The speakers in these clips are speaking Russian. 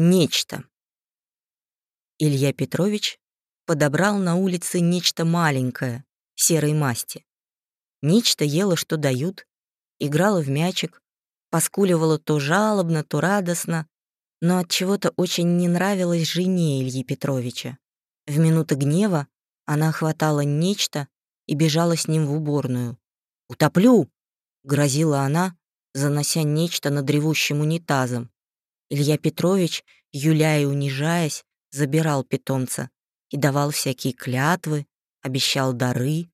Нечто. Илья Петрович подобрал на улице нечто маленькое, серой масти. Нечто ело, что дают, играла в мячик, поскуливала то жалобно, то радостно, но от чего-то очень не нравилось жене Ильи Петровича. В минуты гнева она хватала нечто и бежала с ним в уборную. «Утоплю!» — грозила она, занося нечто над ревущим унитазом. Илья Петрович, юляя и унижаясь, забирал питомца и давал всякие клятвы, обещал дары.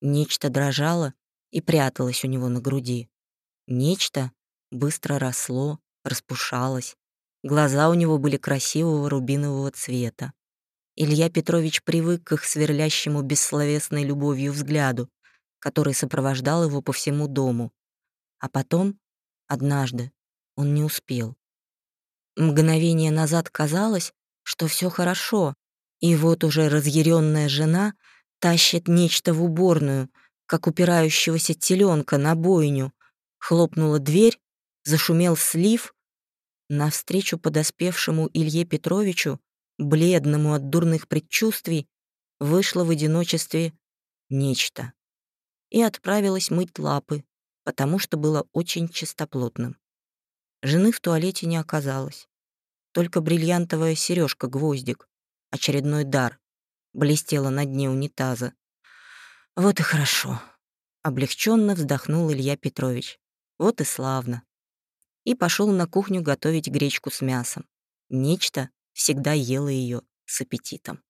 Нечто дрожало и пряталось у него на груди. Нечто быстро росло, распушалось. Глаза у него были красивого рубинового цвета. Илья Петрович привык к их сверлящему бессловесной любовью взгляду, который сопровождал его по всему дому. А потом, однажды, он не успел. Мгновение назад казалось, что все хорошо, и вот уже разъяренная жена тащит нечто в уборную, как упирающегося теленка на бойню. Хлопнула дверь, зашумел слив. Навстречу подоспевшему Илье Петровичу, бледному от дурных предчувствий, вышло в одиночестве нечто и отправилась мыть лапы, потому что было очень чистоплотным. Жены в туалете не оказалось. Только бриллиантовая сережка-гвоздик, очередной дар, блестела на дне унитаза. Вот и хорошо. Облегченно вздохнул Илья Петрович. Вот и славно. И пошел на кухню готовить гречку с мясом. Нечто всегда ела ее с аппетитом.